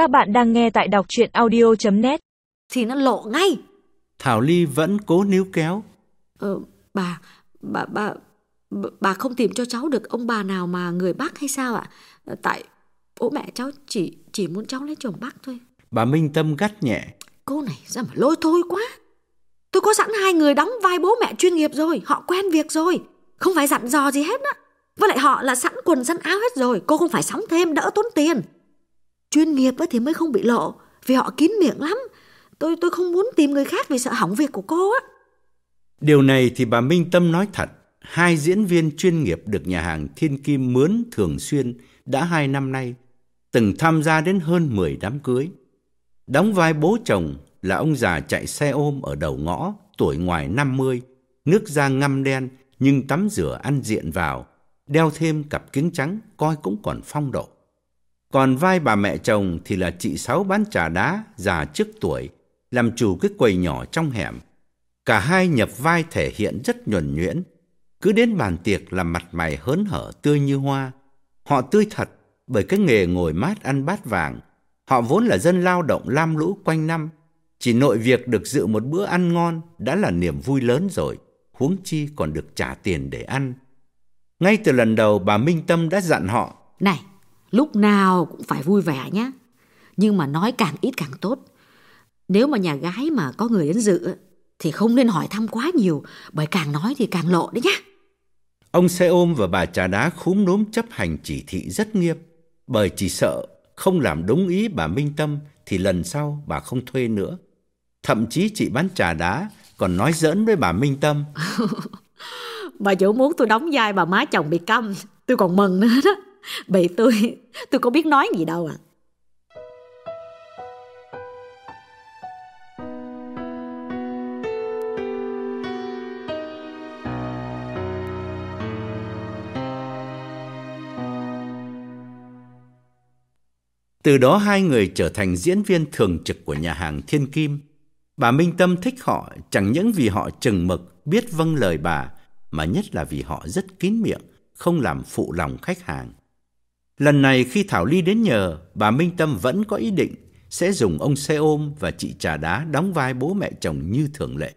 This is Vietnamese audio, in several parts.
Các bạn đang nghe tại đọc chuyện audio.net Thì nó lộ ngay. Thảo Ly vẫn cố níu kéo. ờ, Bà, bà, bà, bà, không tìm cho cháu được ông bà nào mà người Bắc hay sao ạ? Ờ, Tại bố mẹ cháu chỉ chỉ muốn cháu lấy chồng Bắc thôi. Bà Minh Tâm gắt nhẹ. Cô này ra mà lôi thôi quá. Tôi có sẵn hai người đóng vai bố mẹ chuyên nghiệp rồi Họ quen việc rồi. Không phải dặn dò gì hết á. Với lại họ là sẵn quần sẵn áo hết rồi Cô không phải sắm thêm đỡ tốn tiền Chuyên nghiệp á thì mới không bị lộ Vì họ kín miệng lắm Tôi tôi không muốn tìm người khác vì sợ hỏng việc của cô á Điều này thì bà Minh Tâm nói thật. Hai diễn viên chuyên nghiệp được nhà hàng Thiên Kim mướn thường xuyên đã hai năm nay, từng tham gia đến hơn 10 đám cưới. Đóng vai bố chồng là ông già chạy xe ôm ở đầu ngõ, tuổi ngoài 50, nước da ngăm đen nhưng tắm rửa ăn diện vào, đeo thêm cặp kính trắng coi cũng còn phong độ. Còn vai bà mẹ chồng thì là chị Sáu bán trà đá, già trước tuổi, làm chủ cái quầy nhỏ trong hẻm. Cả hai nhập vai thể hiện rất nhuần nhuyễn. Cứ đến bàn tiệc là mặt mày hớn hở tươi như hoa. Họ tươi thật bởi cái nghề ngồi mát ăn bát vàng. Họ vốn là dân lao động lam lũ quanh năm. Chỉ nội việc được dự một bữa ăn ngon đã là niềm vui lớn rồi. Huống chi còn được trả tiền để ăn. Ngay từ lần đầu bà Minh Tâm đã dặn họ Này, lúc nào cũng phải vui vẻ nhé. Nhưng mà nói càng ít càng tốt. Nếu mà nhà gái mà có người đến dự thì không nên hỏi thăm quá nhiều, bởi càng nói thì càng lộ đấy nhá. Ông xe ôm và bà trà đá khúm núm chấp hành chỉ thị rất nghiêm, bởi chỉ sợ không làm đúng ý bà Minh Tâm thì lần sau bà không thuê nữa. Thậm chí chị bán trà đá còn nói giỡn với bà Minh Tâm. Bà chủ muốn tôi đóng vai bà má chồng bị câm, tôi còn mừng nữa đó. bị tôi, tôi có biết nói gì đâu à. Từ đó hai người trở thành diễn viên thường trực của nhà hàng Thiên Kim. Bà Minh Tâm thích họ chẳng những vì họ chừng mực, biết vâng lời bà, mà nhất là vì họ rất kín miệng, không làm phụ lòng khách hàng. Lần này khi Thảo Ly đến nhờ, bà Minh Tâm vẫn có ý định sẽ dùng ông xe ôm và chị trà đá đóng vai bố mẹ chồng như thường lệ.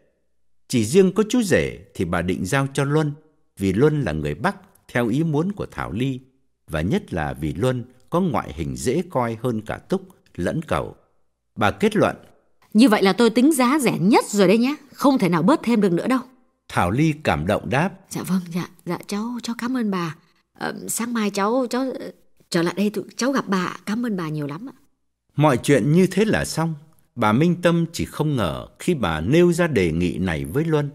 Chỉ riêng có chú rể thì bà định giao cho Luân, vì Luân là người Bắc theo ý muốn của Thảo Ly, và nhất là vì Luân có ngoại hình dễ coi hơn cả Túc lẫn cầu. Bà kết luận, Như vậy là tôi tính giá rẻ nhất rồi đấy nhá, không thể nào bớt thêm được nữa đâu. Thảo Ly cảm động đáp, Dạ vâng, dạ, dạ cháu, cháu cảm ơn bà. Ờ, sáng mai cháu, cháu trở lại đây tụi cháu gặp bà, cảm ơn bà nhiều lắm ạ. Mọi chuyện như thế là xong. Bà Minh Tâm chỉ không ngờ khi bà nêu ra đề nghị này với Luân,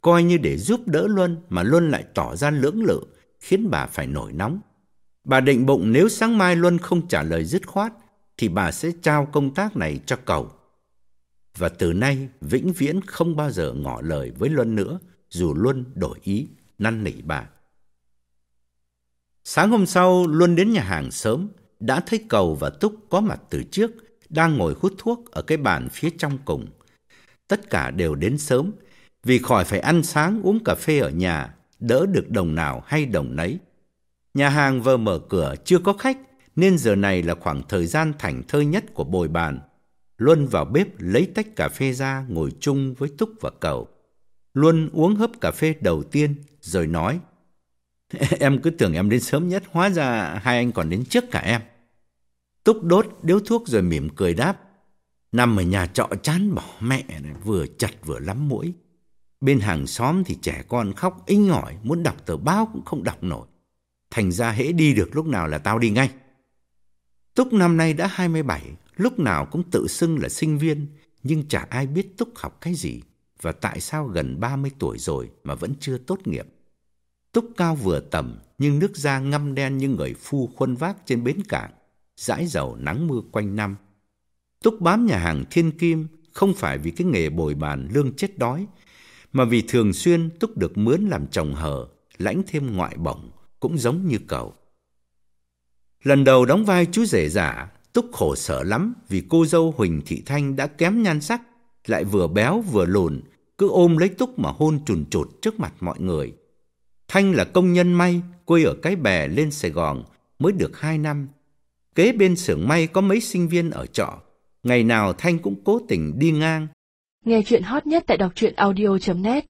coi như để giúp đỡ Luân mà Luân lại tỏ ra lưỡng lự, khiến bà phải nổi nóng. Bà định bụng nếu sáng mai Luân không trả lời dứt khoát, thì bà sẽ trao công tác này cho cầu. Và từ nay vĩnh viễn không bao giờ ngỏ lời với Luân nữa, dù Luân đổi ý, năn nỉ bà. Sáng hôm sau, Luân đến nhà hàng sớm, đã thấy Cầu và Túc có mặt từ trước, đang ngồi hút thuốc ở cái bàn phía trong cùng. Tất cả đều đến sớm, vì khỏi phải ăn sáng uống cà phê ở nhà, đỡ được đồng nào hay đồng nấy. Nhà hàng vừa mở cửa chưa có khách, nên giờ này là khoảng thời gian thảnh thơi nhất của bồi bàn. Luân vào bếp lấy tách cà phê ra ngồi chung với Túc và Cầu. Luân uống hớp cà phê đầu tiên rồi nói Em cứ tưởng em đến sớm nhất, hóa ra hai anh còn đến trước cả em. Túc đốt điếu thuốc rồi mỉm cười đáp. Nằm ở nhà trọ chán bỏ mẹ này, vừa chặt vừa lắm mũi. Bên hàng xóm thì trẻ con khóc inh ỏi, muốn đọc tờ báo cũng không đọc nổi. Thành ra hễ đi được lúc nào là tao đi ngay. Túc năm nay đã 27, lúc nào cũng tự xưng là sinh viên, nhưng chả ai biết Túc học cái gì và tại sao gần 30 tuổi rồi mà vẫn chưa tốt nghiệp. Túc cao vừa tầm, nhưng nước da ngăm đen như người phu khuân vác trên bến cảng, dãi dầu nắng mưa quanh năm. Túc bám nhà hàng Thiên Kim không phải vì cái nghề bồi bàn lương chết đói, mà vì thường xuyên Túc được mướn làm chồng hờ, lãnh thêm ngoại bổng, cũng giống như cậu. Lần đầu đóng vai chú rể giả, Túc khổ sở lắm vì cô dâu Huỳnh Thị Thanh đã kém nhan sắc, lại vừa béo vừa lùn, cứ ôm lấy Túc mà hôn chùn chột trước mặt mọi người. Thanh là công nhân may, quê ở Cái Bè lên Sài Gòn mới được hai năm. Kế bên xưởng may có mấy sinh viên ở trọ. Ngày nào Thanh cũng cố tình đi ngang. Nghe chuyện hot nhất tại đọc truyện audio.net